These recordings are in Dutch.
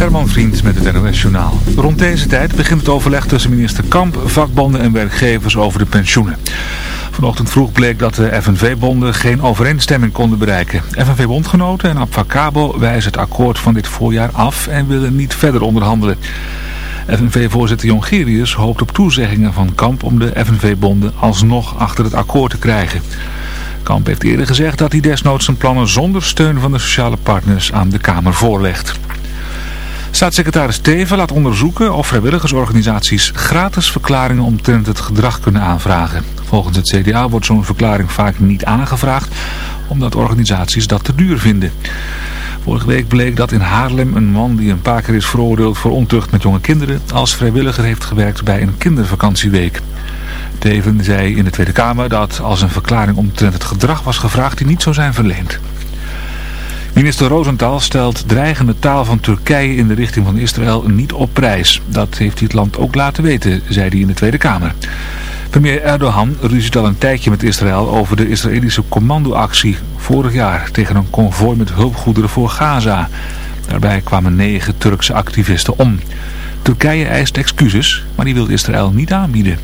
Herman Vriend met het NOS Journaal. Rond deze tijd begint het overleg tussen minister Kamp, vakbonden en werkgevers over de pensioenen. Vanochtend vroeg bleek dat de FNV-bonden geen overeenstemming konden bereiken. FNV-bondgenoten en Abfacabo wijzen het akkoord van dit voorjaar af en willen niet verder onderhandelen. FNV-voorzitter Jongerius hoopt op toezeggingen van Kamp om de FNV-bonden alsnog achter het akkoord te krijgen. Kamp heeft eerder gezegd dat hij desnoods zijn plannen zonder steun van de sociale partners aan de Kamer voorlegt. Staatssecretaris Teven laat onderzoeken of vrijwilligersorganisaties gratis verklaringen omtrent het gedrag kunnen aanvragen. Volgens het CDA wordt zo'n verklaring vaak niet aangevraagd, omdat organisaties dat te duur vinden. Vorige week bleek dat in Haarlem een man die een paar keer is veroordeeld voor ontucht met jonge kinderen als vrijwilliger heeft gewerkt bij een kindervakantieweek. Teven zei in de Tweede Kamer dat als een verklaring omtrent het gedrag was gevraagd die niet zou zijn verleend. Minister Rosenthal stelt dreigende taal van Turkije in de richting van Israël niet op prijs. Dat heeft hij het land ook laten weten, zei hij in de Tweede Kamer. Premier Erdogan ruziet al een tijdje met Israël over de Israëlische commandoactie vorig jaar tegen een konvooi met hulpgoederen voor Gaza. Daarbij kwamen negen Turkse activisten om. Turkije eist excuses, maar die wil Israël niet aanbieden.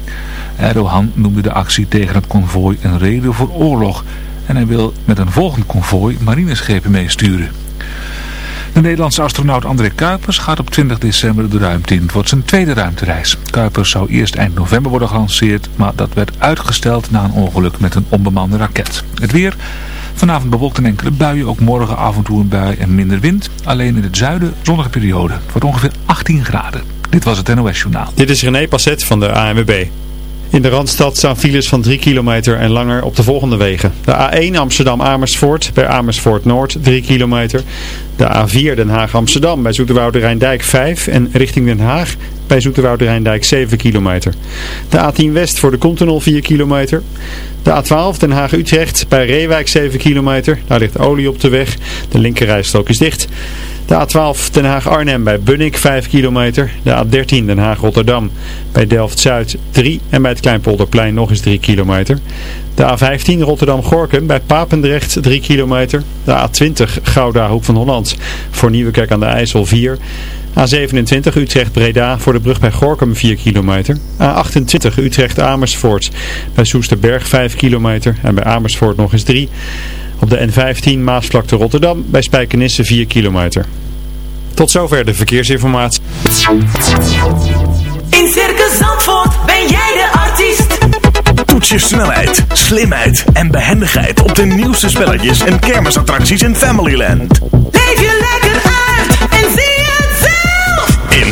Erdogan noemde de actie tegen het konvooi een reden voor oorlog en hij wil met een volgend konvooi marineschepen meesturen. De Nederlandse astronaut André Kuipers gaat op 20 december de ruimte in. Het wordt zijn tweede ruimtereis. Kuipers zou eerst eind november worden gelanceerd, maar dat werd uitgesteld na een ongeluk met een onbemande raket. Het weer... Vanavond bewolkt een enkele buien, ook morgen af en toe een bui en minder wind. Alleen in het zuiden zonnige periode. Het wordt ongeveer 18 graden. Dit was het NOS Journaal. Dit is René Passet van de ANWB. In de Randstad staan files van 3 kilometer en langer op de volgende wegen. De A1 Amsterdam-Amersfoort bij Amersfoort Noord 3 kilometer. De A4 Den Haag-Amsterdam bij Zoeterwoude Rijndijk 5 en richting Den Haag bij Zoeterwoude Rijndijk 7 kilometer. De A10 West voor de Continental 4 kilometer. De A12 Den Haag-Utrecht bij Reewijk 7 kilometer. Daar ligt olie op de weg. De linkerrijstrook is dicht. De A12 Den Haag-Arnhem bij Bunnik 5 kilometer. De A13 Den Haag-Rotterdam bij Delft-Zuid 3 en bij het Kleinpolderplein nog eens 3 kilometer. De A15 Rotterdam-Gorkum bij Papendrecht 3 kilometer. De A20 Gouda Hoek van Holland voor Nieuwekerk aan de IJssel 4 A27 Utrecht-Breda voor de brug bij Gorkum 4 kilometer. A28 Utrecht-Amersfoort bij Soesterberg 5 kilometer en bij Amersfoort nog eens 3 op de N15 Maasvlakte Rotterdam bij Spijkenisse 4 kilometer. Tot zover de verkeersinformatie. In Circus Zandvoort ben jij de artiest. Toets je snelheid, slimheid en behendigheid op de nieuwste spelletjes en kermisattracties in Familyland. Leef je lekker uit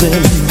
losing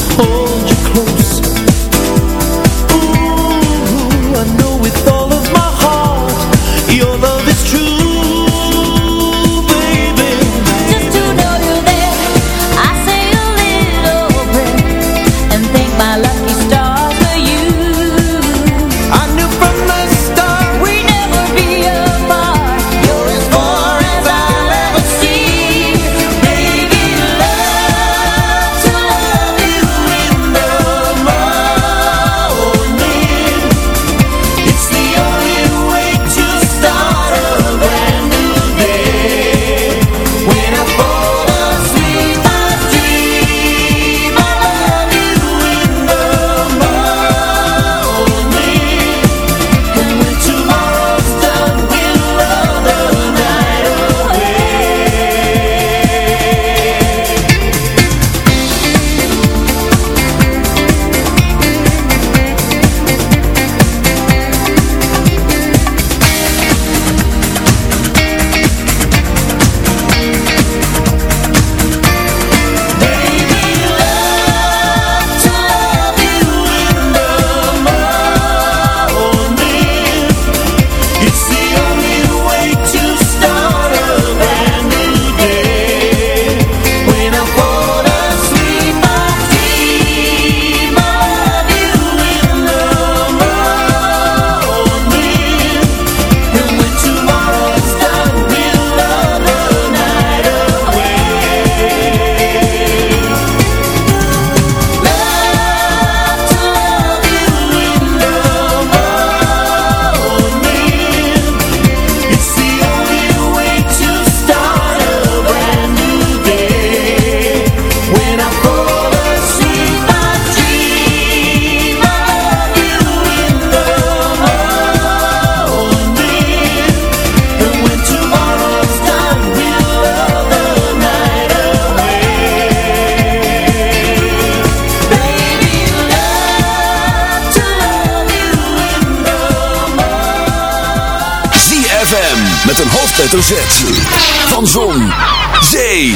Van Zon, Zee,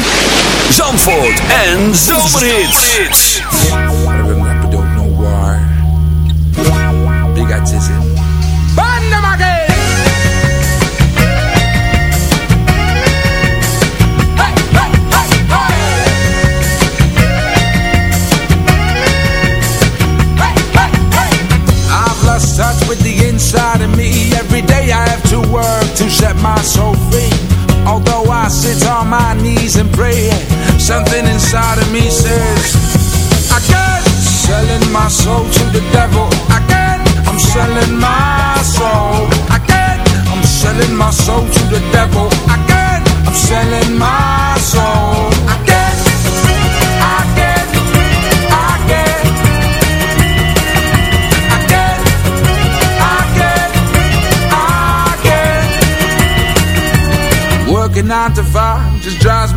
Zandvoort en Zomerhits.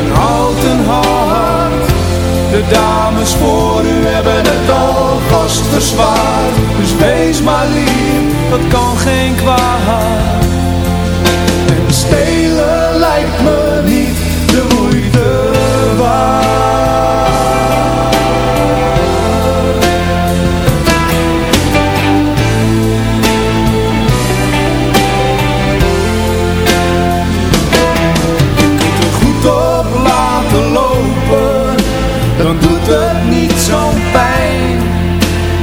een houten hart. De dames voor u hebben het alvast verzwaard. Dus wees maar lief, dat kan geen kwaad. En stelen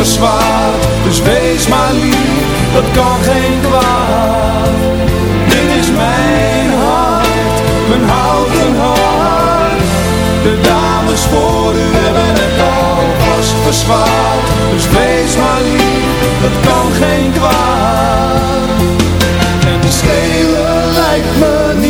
Dus wees maar lief, dat kan geen kwaad. Dit is mijn hart, mijn houten hart. De dames voor u hebben het alvast verzwaard. Dus wees maar lief, dat kan geen kwaad. En de stelen lijkt me niet